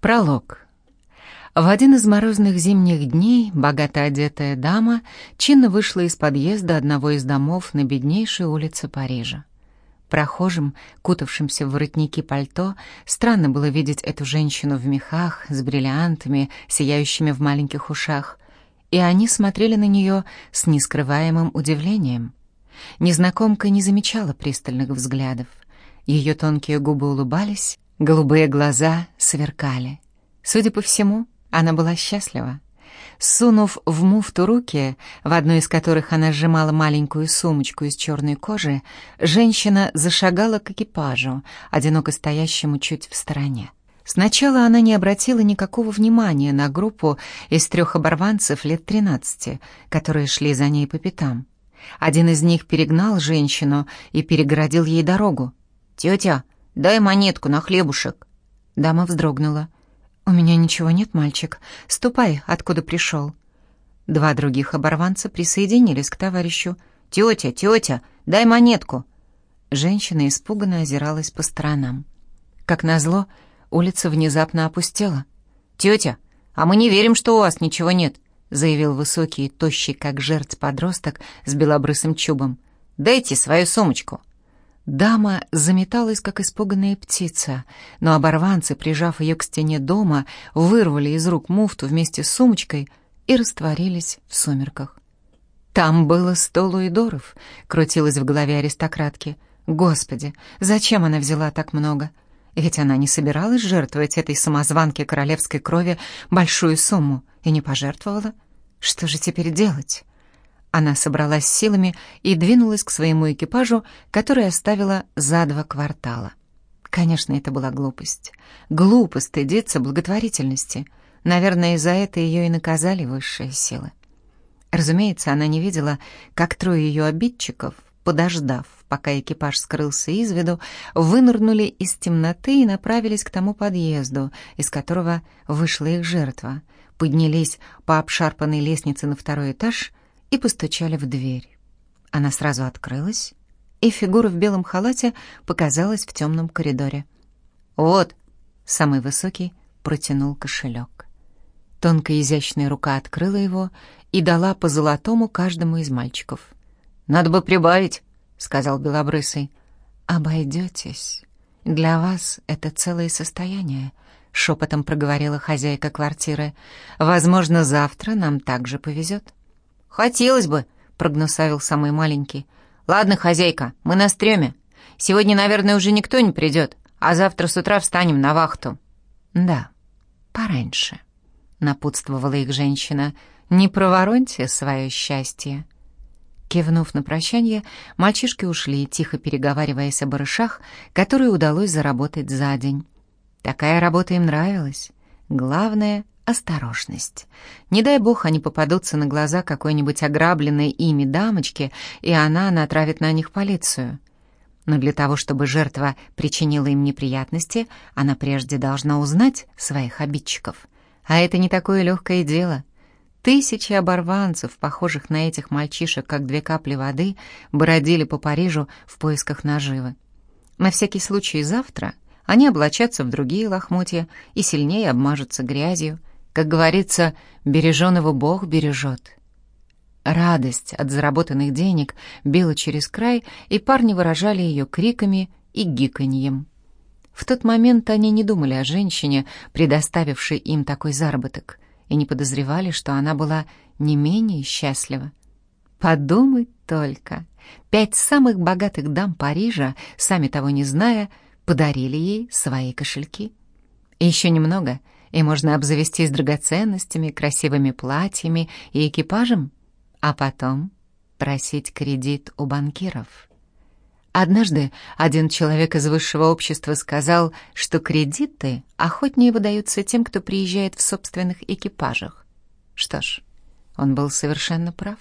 Пролог. В один из морозных зимних дней богато одетая дама чинно вышла из подъезда одного из домов на беднейшей улице Парижа. Прохожим, кутавшимся в воротники пальто, странно было видеть эту женщину в мехах, с бриллиантами, сияющими в маленьких ушах, и они смотрели на нее с нескрываемым удивлением. Незнакомка не замечала пристальных взглядов. Ее тонкие губы улыбались, голубые глаза сверкали. Судя по всему, она была счастлива. Сунув в муфту руки, в одной из которых она сжимала маленькую сумочку из черной кожи, женщина зашагала к экипажу, одиноко стоящему чуть в стороне. Сначала она не обратила никакого внимания на группу из трех оборванцев лет тринадцати, которые шли за ней по пятам. Один из них перегнал женщину и перегородил ей дорогу. «Тетя, дай монетку на хлебушек». Дама вздрогнула. «У меня ничего нет, мальчик. Ступай, откуда пришел». Два других оборванца присоединились к товарищу. «Тетя, тетя, дай монетку!» Женщина испуганно озиралась по сторонам. Как назло, улица внезапно опустела. «Тетя, а мы не верим, что у вас ничего нет заявил высокий, тощий, как жертв подросток с белобрысым чубом. «Дайте свою сумочку». Дама заметалась, как испуганная птица, но оборванцы, прижав ее к стене дома, вырвали из рук муфту вместе с сумочкой и растворились в сумерках. «Там было сто луидоров», — крутилось в голове аристократки. «Господи, зачем она взяла так много?» Ведь она не собиралась жертвовать этой самозванке королевской крови большую сумму и не пожертвовала. Что же теперь делать? Она собралась силами и двинулась к своему экипажу, который оставила за два квартала. Конечно, это была глупость. Глупо стыдиться благотворительности. Наверное, из-за это ее и наказали высшие силы. Разумеется, она не видела, как трое ее обидчиков подождав, пока экипаж скрылся из виду, вынырнули из темноты и направились к тому подъезду, из которого вышла их жертва, поднялись по обшарпанной лестнице на второй этаж и постучали в дверь. Она сразу открылась, и фигура в белом халате показалась в темном коридоре. «Вот!» — самый высокий протянул кошелек. Тонкая изящная рука открыла его и дала по золотому каждому из мальчиков — «Надо бы прибавить», — сказал Белобрысый. «Обойдетесь. Для вас это целое состояние», — шепотом проговорила хозяйка квартиры. «Возможно, завтра нам также повезет». «Хотелось бы», — прогнусавил самый маленький. «Ладно, хозяйка, мы на стреме. Сегодня, наверное, уже никто не придет, а завтра с утра встанем на вахту». «Да, пораньше», — напутствовала их женщина. «Не провороньте свое счастье». Кивнув на прощание, мальчишки ушли, тихо переговариваясь о барышах, которые удалось заработать за день. Такая работа им нравилась. Главное — осторожность. Не дай бог они попадутся на глаза какой-нибудь ограбленной ими дамочке, и она натравит на них полицию. Но для того, чтобы жертва причинила им неприятности, она прежде должна узнать своих обидчиков. А это не такое легкое дело — Тысячи оборванцев, похожих на этих мальчишек, как две капли воды, бродили по Парижу в поисках наживы. На всякий случай завтра они облачатся в другие лохмотья и сильнее обмажутся грязью. Как говорится, береженого Бог бережет. Радость от заработанных денег била через край, и парни выражали ее криками и гиканьем. В тот момент они не думали о женщине, предоставившей им такой заработок — и не подозревали, что она была не менее счастлива. Подумать только, пять самых богатых дам Парижа, сами того не зная, подарили ей свои кошельки. И еще немного, и можно обзавестись драгоценностями, красивыми платьями и экипажем, а потом просить кредит у банкиров. Однажды один человек из высшего общества сказал, что кредиты охотнее выдаются тем, кто приезжает в собственных экипажах. Что ж, он был совершенно прав.